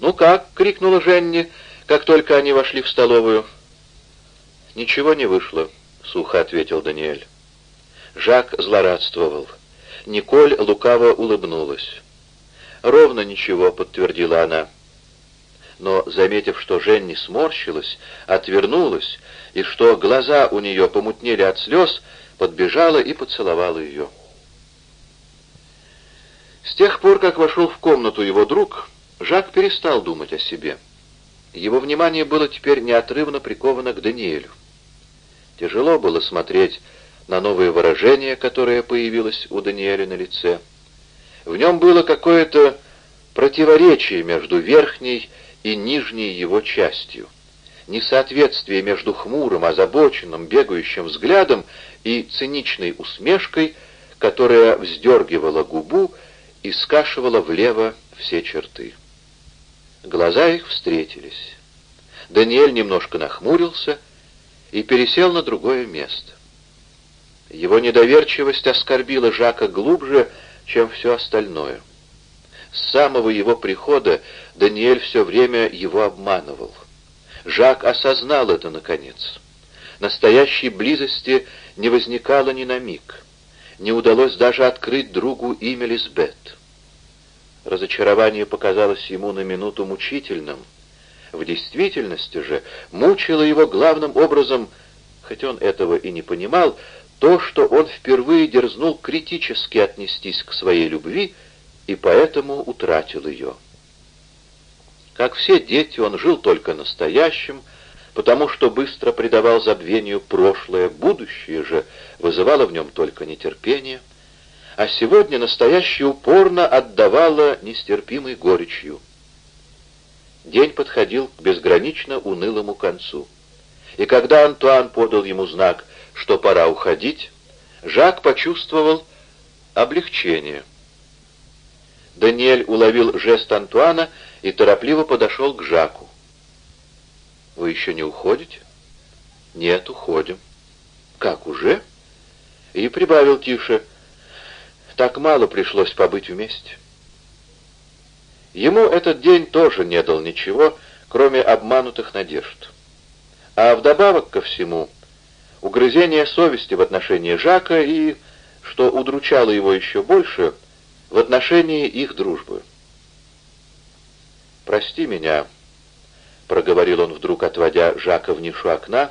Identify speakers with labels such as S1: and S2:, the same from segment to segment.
S1: «Ну как?» — крикнула Женни, как только они вошли в столовую. «Ничего не вышло», — сухо ответил Даниэль. Жак злорадствовал. Николь лукаво улыбнулась. «Ровно ничего», — подтвердила она. Но, заметив, что Женни сморщилась, отвернулась, и что глаза у нее помутнели от слез, подбежала и поцеловала ее. С тех пор, как вошел в комнату его друг, Жак перестал думать о себе. Его внимание было теперь неотрывно приковано к Даниэлю. Тяжело было смотреть на новое выражение, которое появилось у Даниэля на лице. В нем было какое-то противоречие между верхней и нижней его частью, несоответствие между хмурым, озабоченным, бегающим взглядом и циничной усмешкой, которая вздергивала губу и скашивала влево все черты. Глаза их встретились. Даниэль немножко нахмурился и пересел на другое место. Его недоверчивость оскорбила Жака глубже, чем все остальное. С самого его прихода Даниэль все время его обманывал. Жак осознал это наконец. Настоящей близости не возникало ни на миг. Не удалось даже открыть другу имя Лизбет. Разочарование показалось ему на минуту мучительным. В действительности же мучило его главным образом, хоть он этого и не понимал, то, что он впервые дерзнул критически отнестись к своей любви и поэтому утратил ее. Как все дети, он жил только настоящим, потому что быстро предавал забвению прошлое, будущее же вызывало в нем только нетерпение — а сегодня настоящее упорно отдавало нестерпимой горечью. День подходил к безгранично унылому концу. И когда Антуан подал ему знак, что пора уходить, Жак почувствовал облегчение. Даниэль уловил жест Антуана и торопливо подошел к Жаку. «Вы еще не уходите?» «Нет, уходим». «Как, уже?» И прибавил тише, так мало пришлось побыть вместе. Ему этот день тоже не дал ничего, кроме обманутых надежд. А вдобавок ко всему, угрызение совести в отношении Жака и, что удручало его еще больше, в отношении их дружбы. «Прости меня», — проговорил он вдруг, отводя Жака в нишу окна,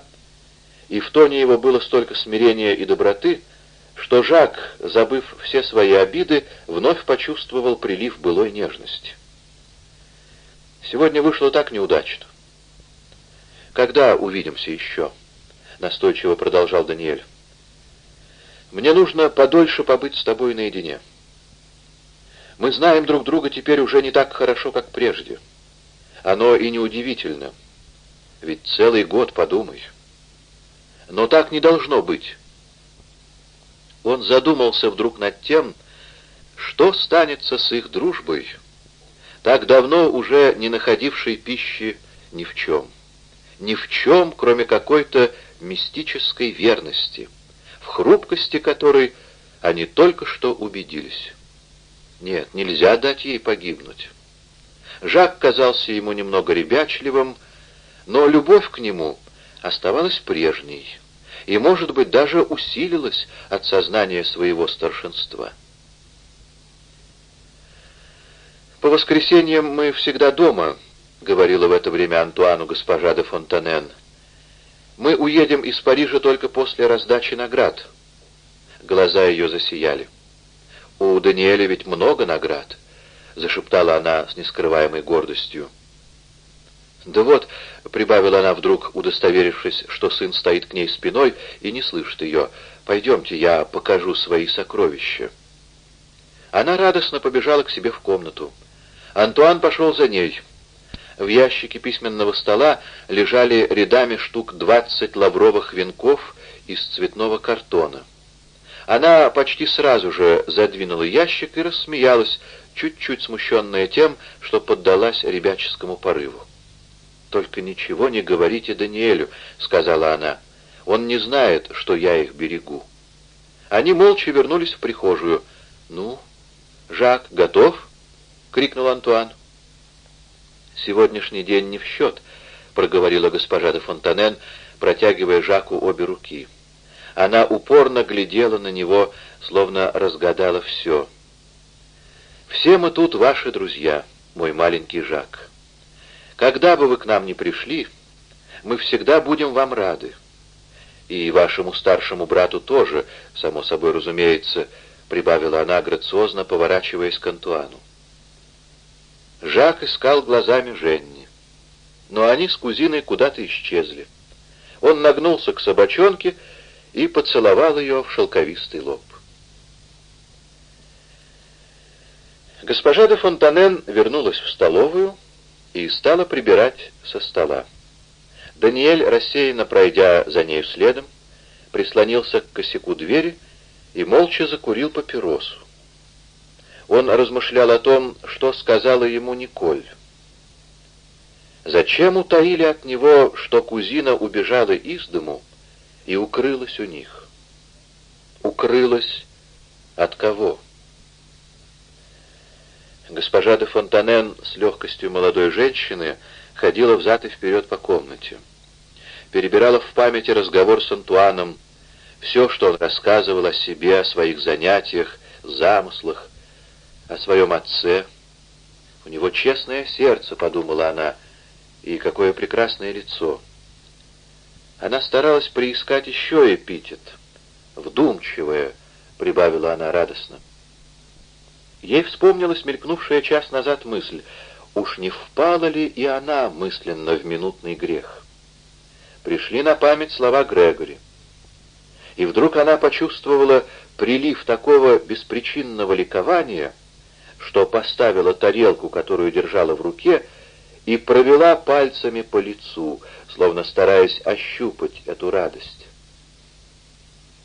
S1: и в тоне его было столько смирения и доброты, что Жак, забыв все свои обиды, вновь почувствовал прилив былой нежности. «Сегодня вышло так неудачно». «Когда увидимся еще?» — настойчиво продолжал Даниэль. «Мне нужно подольше побыть с тобой наедине. Мы знаем друг друга теперь уже не так хорошо, как прежде. Оно и неудивительно. Ведь целый год, подумай. Но так не должно быть». Он задумался вдруг над тем, что станется с их дружбой, так давно уже не находившей пищи ни в чем. Ни в чем, кроме какой-то мистической верности, в хрупкости которой они только что убедились. Нет, нельзя дать ей погибнуть. Жак казался ему немного ребячливым, но любовь к нему оставалась прежней и, может быть, даже усилилась от сознания своего старшинства. «По воскресеньям мы всегда дома», — говорила в это время Антуану госпожа де Фонтанен. «Мы уедем из Парижа только после раздачи наград». Глаза ее засияли. «У Даниэля ведь много наград», — зашептала она с нескрываемой гордостью. «Да вот», — прибавила она вдруг, удостоверившись, что сын стоит к ней спиной и не слышит ее, — «пойдемте, я покажу свои сокровища». Она радостно побежала к себе в комнату. Антуан пошел за ней. В ящике письменного стола лежали рядами штук двадцать лавровых венков из цветного картона. Она почти сразу же задвинула ящик и рассмеялась, чуть-чуть смущенная тем, что поддалась ребяческому порыву. «Только ничего не говорите Даниэлю», — сказала она. «Он не знает, что я их берегу». Они молча вернулись в прихожую. «Ну, Жак, готов?» — крикнул Антуан. сегодняшний день не в счет», — проговорила госпожа де Фонтанен, протягивая Жаку обе руки. Она упорно глядела на него, словно разгадала все. «Все мы тут ваши друзья, мой маленький Жак. Когда бы вы к нам ни пришли, мы всегда будем вам рады. И вашему старшему брату тоже, само собой разумеется, прибавила она грациозно, поворачиваясь к Антуану. Жак искал глазами Женни, но они с кузиной куда-то исчезли. Он нагнулся к собачонке и поцеловал ее в шелковистый лоб. Госпожа де Фонтанен вернулась в столовую и стала прибирать со стола. Даниэль, рассеянно пройдя за нею следом, прислонился к косяку двери и молча закурил папиросу. Он размышлял о том, что сказала ему Николь. Зачем утаили от него, что кузина убежала из дому и укрылась у них? Укрылась от кого? Госпожа де Фонтанен с легкостью молодой женщины ходила взад и вперед по комнате. Перебирала в памяти разговор с Антуаном, все, что он рассказывал о себе, о своих занятиях, замыслах, о своем отце. «У него честное сердце», — подумала она, — «и какое прекрасное лицо». Она старалась приискать еще эпитет. «Вдумчивая», — прибавила она радостно. Ей вспомнилась мелькнувшая час назад мысль, уж не впала ли и она мысленно в минутный грех. Пришли на память слова Грегори. И вдруг она почувствовала прилив такого беспричинного ликования, что поставила тарелку, которую держала в руке, и провела пальцами по лицу, словно стараясь ощупать эту радость.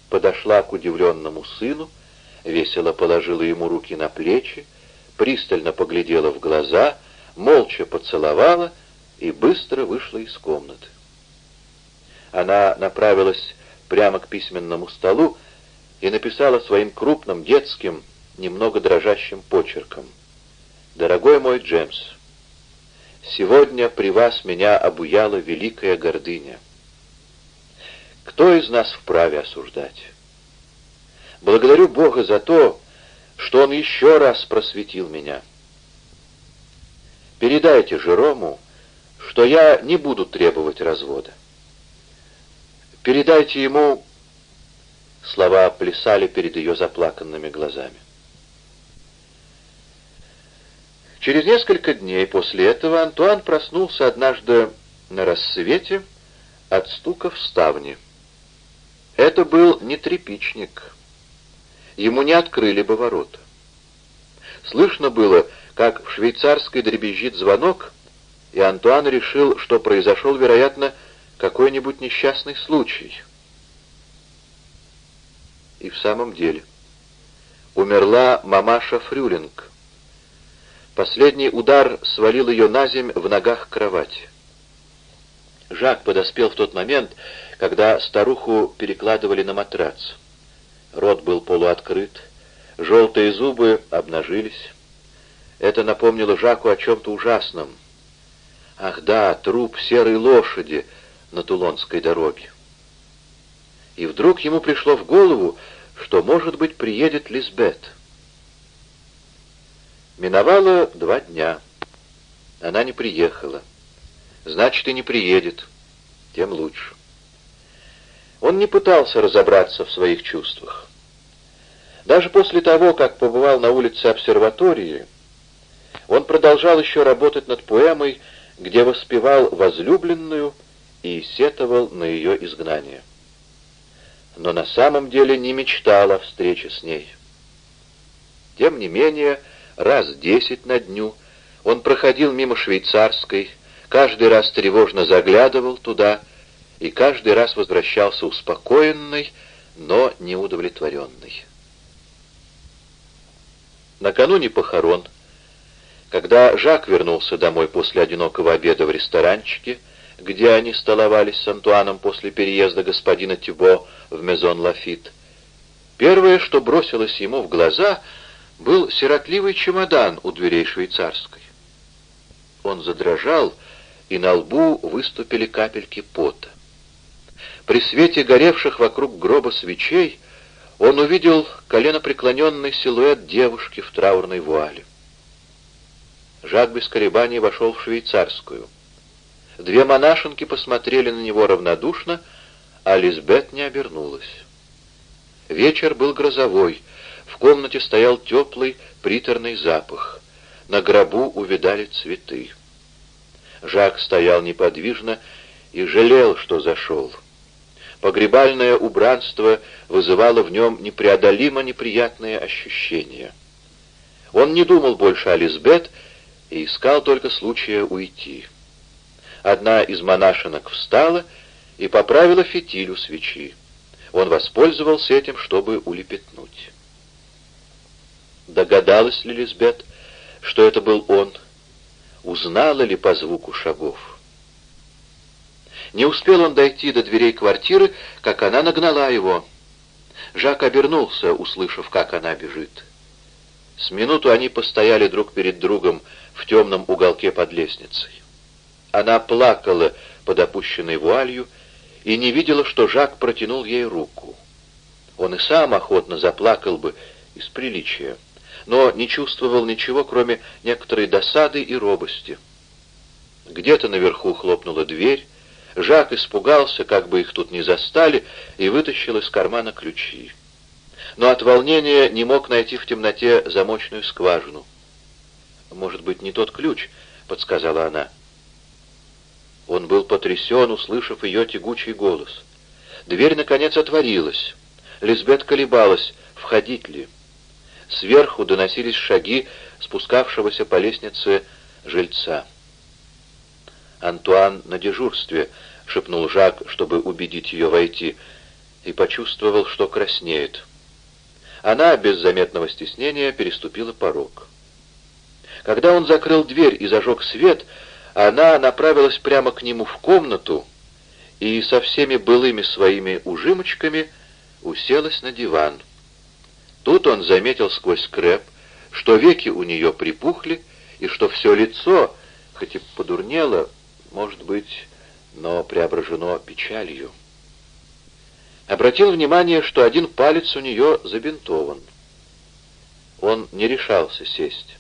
S1: Подошла к удивленному сыну, весело положила ему руки на плечи, пристально поглядела в глаза, молча поцеловала и быстро вышла из комнаты. Она направилась прямо к письменному столу и написала своим крупным детским, немного дрожащим почерком. «Дорогой мой Джемс, сегодня при вас меня обуяла великая гордыня. Кто из нас вправе осуждать?» Благодарю Бога за то, что Он еще раз просветил меня. Передайте Жерому, что я не буду требовать развода. Передайте ему... Слова плясали перед ее заплаканными глазами. Через несколько дней после этого Антуан проснулся однажды на рассвете от стука в ставни. Это был не трепичник ему не открыли бы ворота. Слышно было, как в швейцарской дребезжит звонок, и Антуан решил, что произошел, вероятно, какой-нибудь несчастный случай. И в самом деле умерла мамаша Фрюлинг. Последний удар свалил ее на земь в ногах кровати. Жак подоспел в тот момент, когда старуху перекладывали на матрац. Рот был полуоткрыт, желтые зубы обнажились. Это напомнило Жаку о чем-то ужасном. Ах да, труп серой лошади на Тулонской дороге. И вдруг ему пришло в голову, что, может быть, приедет Лизбет. Миновало два дня. Она не приехала. Значит, и не приедет. Тем лучше. Он не пытался разобраться в своих чувствах. Даже после того, как побывал на улице обсерватории, он продолжал еще работать над поэмой, где воспевал возлюбленную и сетовал на ее изгнание. Но на самом деле не мечтал о встрече с ней. Тем не менее, раз десять на дню он проходил мимо швейцарской, каждый раз тревожно заглядывал туда — и каждый раз возвращался успокоенный, но неудовлетворенный. Накануне похорон, когда Жак вернулся домой после одинокого обеда в ресторанчике, где они столовались с Антуаном после переезда господина Тюбо в Мезон Лафит, первое, что бросилось ему в глаза, был сиротливый чемодан у дверей швейцарской. он задрожал, и на лбу выступили капельки пота. При свете горевших вокруг гроба свечей он увидел коленопреклоненный силуэт девушки в траурной вуале. Жак без колебаний вошел в швейцарскую. Две монашенки посмотрели на него равнодушно, а Лизбет не обернулась. Вечер был грозовой, в комнате стоял теплый приторный запах. На гробу увидали цветы. Жак стоял неподвижно и жалел, что зашел. Погребальное убранство вызывало в нем непреодолимо неприятные ощущения. Он не думал больше о Лизбет и искал только случая уйти. Одна из монашенок встала и поправила фитиль у свечи. Он воспользовался этим, чтобы улепетнуть. Догадалась ли Лизбет, что это был он? Узнала ли по звуку шагов? Не успел он дойти до дверей квартиры, как она нагнала его. Жак обернулся, услышав, как она бежит. С минуту они постояли друг перед другом в темном уголке под лестницей. Она плакала под опущенной вуалью и не видела, что Жак протянул ей руку. Он и сам охотно заплакал бы из приличия, но не чувствовал ничего, кроме некоторой досады и робости. Где-то наверху хлопнула дверь, Жак испугался, как бы их тут не застали, и вытащил из кармана ключи. Но от волнения не мог найти в темноте замочную скважину. «Может быть, не тот ключ?» — подсказала она. Он был потрясен, услышав ее тягучий голос. Дверь, наконец, отворилась. Лизбет колебалась, входить ли. Сверху доносились шаги спускавшегося по лестнице жильца. «Антуан на дежурстве», — шепнул Жак, чтобы убедить ее войти, и почувствовал, что краснеет. Она, без заметного стеснения, переступила порог. Когда он закрыл дверь и зажег свет, она направилась прямо к нему в комнату и со всеми былыми своими ужимочками уселась на диван. Тут он заметил сквозь скреп, что веки у нее припухли, и что все лицо, хоть и подурнело, может быть, но преображено печалью. Обратил внимание, что один палец у нее забинтован. Он не решался сесть.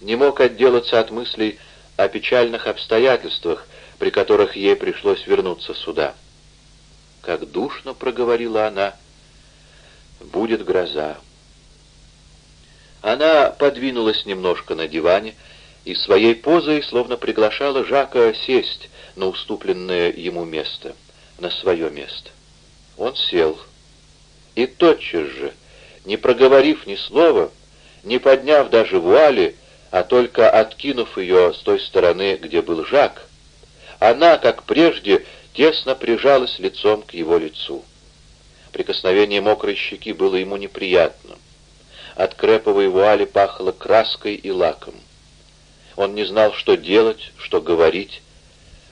S1: Не мог отделаться от мыслей о печальных обстоятельствах, при которых ей пришлось вернуться сюда. «Как душно!» — проговорила она. «Будет гроза». Она подвинулась немножко на диване, и своей позой словно приглашала Жака сесть на уступленное ему место, на свое место. Он сел. И тотчас же, не проговорив ни слова, не подняв даже вуали, а только откинув ее с той стороны, где был Жак, она, как прежде, тесно прижалась лицом к его лицу. Прикосновение мокрой щеки было ему неприятно. От креповой вуали пахло краской и лаком. Он не знал, что делать, что говорить.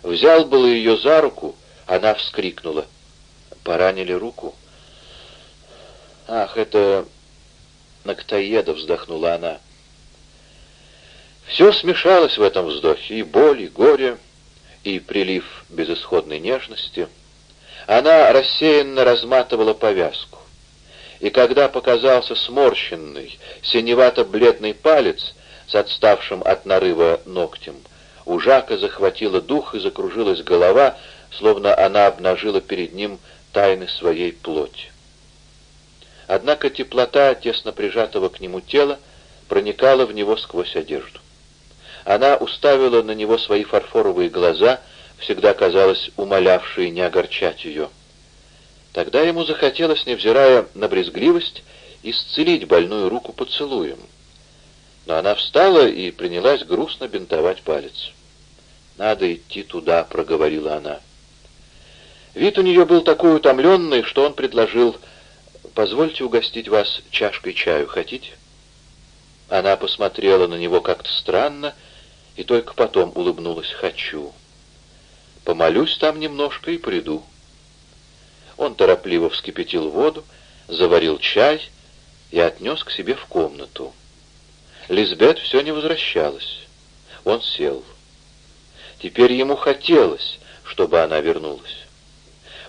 S1: Взял было ее за руку, она вскрикнула. Поранили руку. «Ах, это Ноктоеда!» — вздохнула она. Все смешалось в этом вздохе, и боль, и горе, и прилив безысходной нежности. Она рассеянно разматывала повязку. И когда показался сморщенный, синевато-бледный палец, с отставшим от нарыва ногтем. У Жака захватила дух и закружилась голова, словно она обнажила перед ним тайны своей плоти. Однако теплота тесно прижатого к нему тела проникала в него сквозь одежду. Она уставила на него свои фарфоровые глаза, всегда казалось умолявшие не огорчать ее. Тогда ему захотелось, невзирая на брезгливость, исцелить больную руку поцелуем — но она встала и принялась грустно бинтовать палец. «Надо идти туда», — проговорила она. Вид у нее был такой утомленный, что он предложил, «Позвольте угостить вас чашкой чаю, хотите?» Она посмотрела на него как-то странно и только потом улыбнулась, «Хочу». «Помолюсь там немножко и приду». Он торопливо вскипятил воду, заварил чай и отнес к себе в комнату. Лизбет все не возвращалась. Он сел. Теперь ему хотелось, чтобы она вернулась.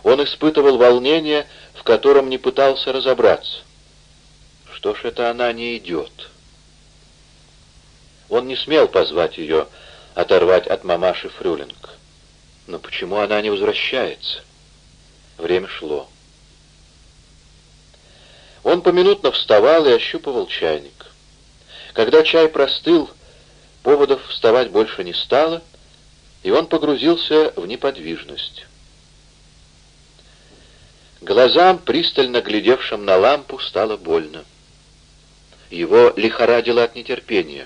S1: Он испытывал волнение, в котором не пытался разобраться. Что ж это она не идет? Он не смел позвать ее, оторвать от мамаши Фрюлинг. Но почему она не возвращается? Время шло. Он поминутно вставал и ощупывал чайник. Когда чай простыл, поводов вставать больше не стало, и он погрузился в неподвижность. Глазам, пристально глядевшим на лампу, стало больно. Его лихорадило от нетерпения.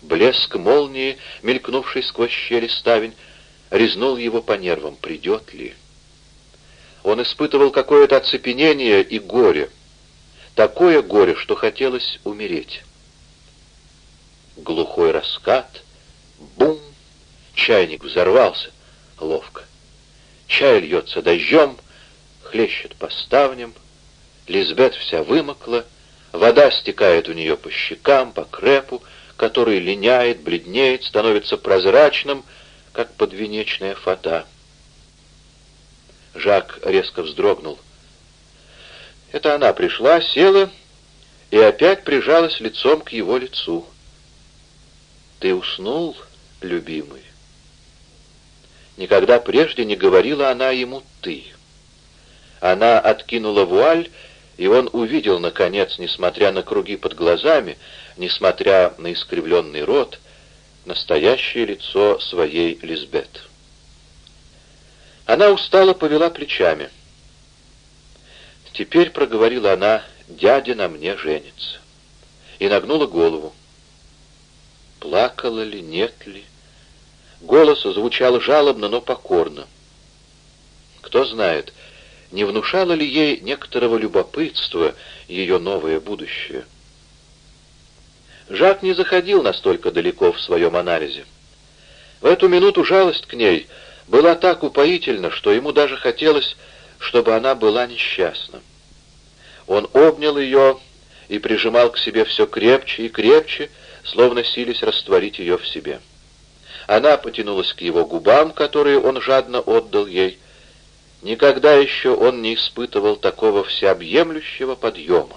S1: Блеск молнии, мелькнувший сквозь щели ставень, резнул его по нервам. Придет ли? Он испытывал какое-то оцепенение и горе. Такое горе, что хотелось умереть. Глухой раскат. Бум! Чайник взорвался. Ловко. Чай льется дождем, хлещет по ставням. Лизбет вся вымокла, вода стекает у нее по щекам, по крепу, который линяет, бледнеет, становится прозрачным, как подвенечная фата. Жак резко вздрогнул. Это она пришла, села и опять прижалась лицом к его лицу. «Ты уснул, любимый?» Никогда прежде не говорила она ему «ты». Она откинула вуаль, и он увидел, наконец, несмотря на круги под глазами, несмотря на искривленный рот, настоящее лицо своей Лизбет. Она устало повела плечами. Теперь, проговорила она, дядя на мне женится. И нагнула голову. Плакала ли, нет ли? Голос звучал жалобно, но покорно. Кто знает, не внушало ли ей некоторого любопытства ее новое будущее. Жак не заходил настолько далеко в своем анализе. В эту минуту жалость к ней была так упоительна, что ему даже хотелось, чтобы она была несчастна. Он обнял ее и прижимал к себе все крепче и крепче, словно сились растворить ее в себе. Она потянулась к его губам, которые он жадно отдал ей. Никогда еще он не испытывал такого всеобъемлющего подъема.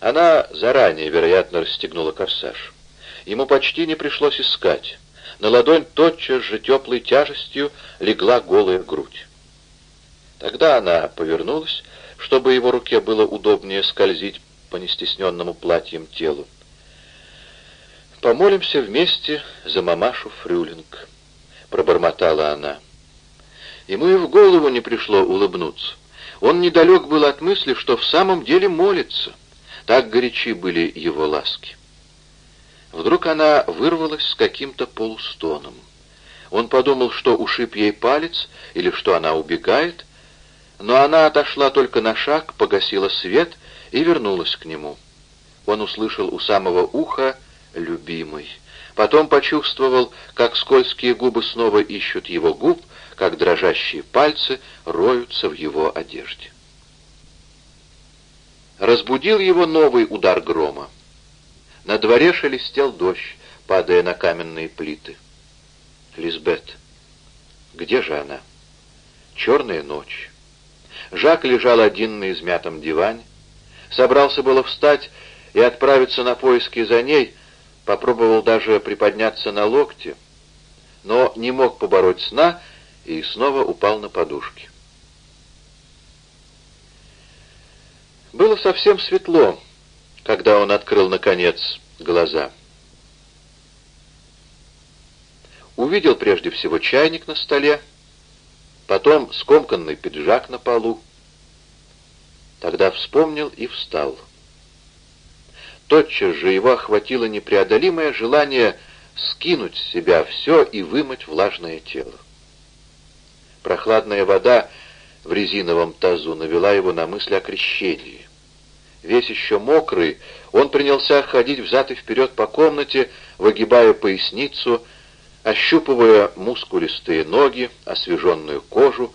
S1: Она заранее, вероятно, расстегнула корсаж. Ему почти не пришлось искать. На ладонь тотчас же теплой тяжестью легла голая грудь. Тогда она повернулась, чтобы его руке было удобнее скользить по нестесненному платьем телу. «Помолимся вместе за мамашу Фрюлинг», — пробормотала она. Ему и в голову не пришло улыбнуться. Он недалек был от мысли, что в самом деле молится — так горячи были его ласки. Вдруг она вырвалась с каким-то полустоном. Он подумал, что ушиб ей палец или что она убегает, но она отошла только на шаг, погасила свет и вернулась к нему. Он услышал у самого уха «любимый». Потом почувствовал, как скользкие губы снова ищут его губ, как дрожащие пальцы роются в его одежде. Разбудил его новый удар грома. На дворе шелестел дождь, падая на каменные плиты. Лизбет. Где же она? Черная ночь. Жак лежал один на измятом диване. Собрался было встать и отправиться на поиски за ней, попробовал даже приподняться на локте, но не мог побороть сна и снова упал на подушки. Было совсем светло, когда он открыл, наконец, глаза. Увидел прежде всего чайник на столе, потом скомканный пиджак на полу. Тогда вспомнил и встал. Тотчас же его охватило непреодолимое желание скинуть с себя все и вымыть влажное тело. Прохладная вода в резиновом тазу навела его на мысль о крещении. Весь еще мокрый, он принялся ходить взад и вперед по комнате, выгибая поясницу, ощупывая мускулистые ноги, освеженную кожу,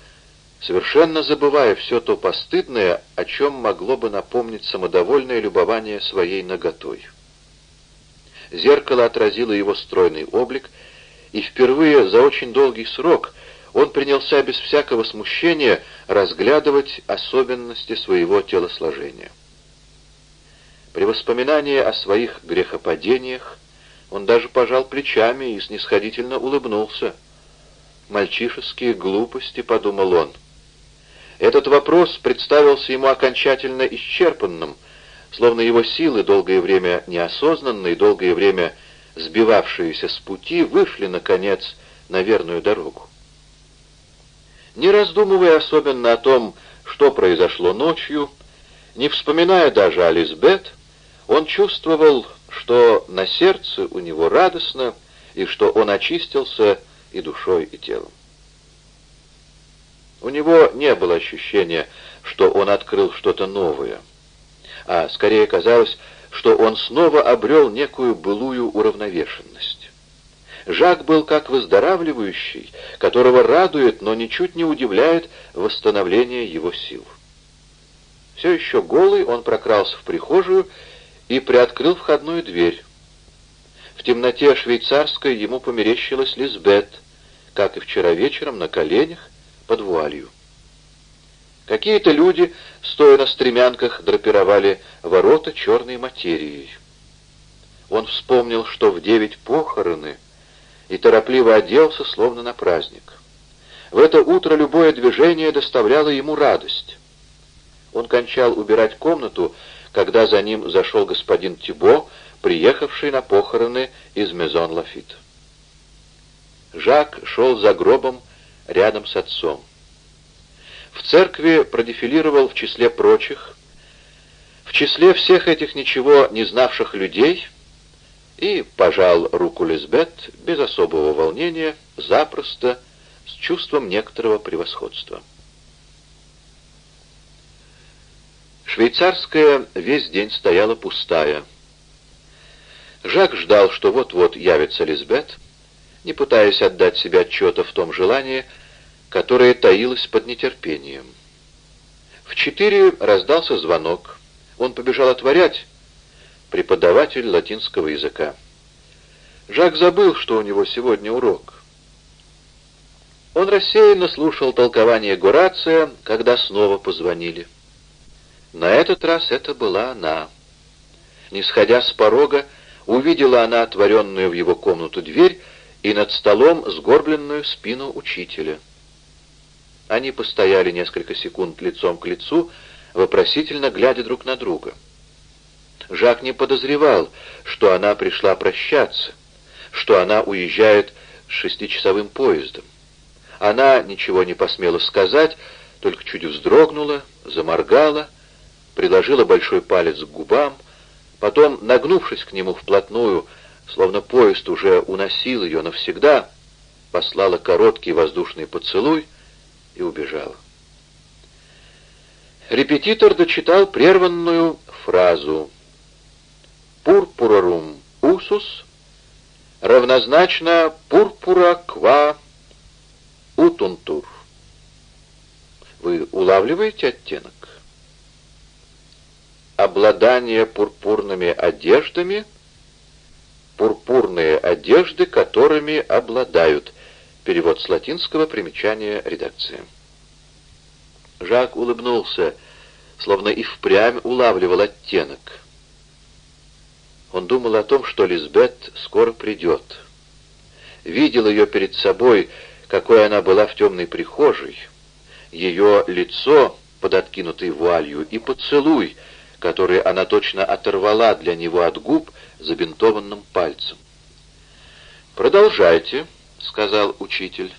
S1: совершенно забывая все то постыдное, о чем могло бы напомнить самодовольное любование своей наготой. Зеркало отразило его стройный облик, и впервые за очень долгий срок он принялся без всякого смущения разглядывать особенности своего телосложения. При воспоминании о своих грехопадениях он даже пожал плечами и снисходительно улыбнулся. «Мальчишеские глупости», — подумал он. Этот вопрос представился ему окончательно исчерпанным, словно его силы, долгое время неосознанные, долгое время сбивавшиеся с пути, вышли, наконец, на верную дорогу. Не раздумывая особенно о том, что произошло ночью, не вспоминая даже о Лизбет, он чувствовал, что на сердце у него радостно, и что он очистился и душой, и телом. У него не было ощущения, что он открыл что-то новое, а скорее казалось, что он снова обрел некую былую уравновешенность. Жак был как выздоравливающий, которого радует, но ничуть не удивляет восстановление его сил. Все еще голый он прокрался в прихожую и приоткрыл входную дверь. В темноте швейцарской ему померещилась Лизбет, как и вчера вечером на коленях под вуалью. Какие-то люди, стоя на стремянках, драпировали ворота черной материей. Он вспомнил, что в девять похороны, и торопливо оделся, словно на праздник. В это утро любое движение доставляло ему радость. Он кончал убирать комнату, когда за ним зашел господин Тибо, приехавший на похороны из Мезон Лафит. Жак шел за гробом рядом с отцом. В церкви продефилировал в числе прочих, в числе всех этих ничего не знавших людей, и пожал руку Лизбет без особого волнения, запросто, с чувством некоторого превосходства. Швейцарская весь день стояла пустая. Жак ждал, что вот-вот явится Лизбет, не пытаясь отдать себе отчета в том желании, которое таилось под нетерпением. В четыре раздался звонок. Он побежал отворять. Преподаватель латинского языка. Жак забыл, что у него сегодня урок. Он рассеянно слушал толкование Горация, когда снова позвонили. На этот раз это была она. Не сходя с порога, увидела она отворенную в его комнату дверь и над столом сгорбленную спину учителя. Они постояли несколько секунд лицом к лицу, вопросительно глядя друг на друга. Жак не подозревал, что она пришла прощаться, что она уезжает с шестичасовым поездом. Она ничего не посмела сказать, только чуть вздрогнула, заморгала, приложила большой палец к губам, потом, нагнувшись к нему вплотную, словно поезд уже уносил ее навсегда, послала короткий воздушный поцелуй и убежала. Репетитор дочитал прерванную фразу «Пурпурарум усус» равнозначно «пурпура ква утунтур». Вы улавливаете оттенок? обладание пурпурными одеждами, пурпурные одежды, которыми обладают. Перевод с латинского, примечание редакции. Жак улыбнулся, словно и впрямь улавливал оттенок. Он думал о том, что Лизбет скоро придет. Видел ее перед собой, какой она была в темной прихожей, ее лицо под откинутой вуалью и поцелуй — который она точно оторвала для него от губ забинтованным пальцем. «Продолжайте», — сказал учитель.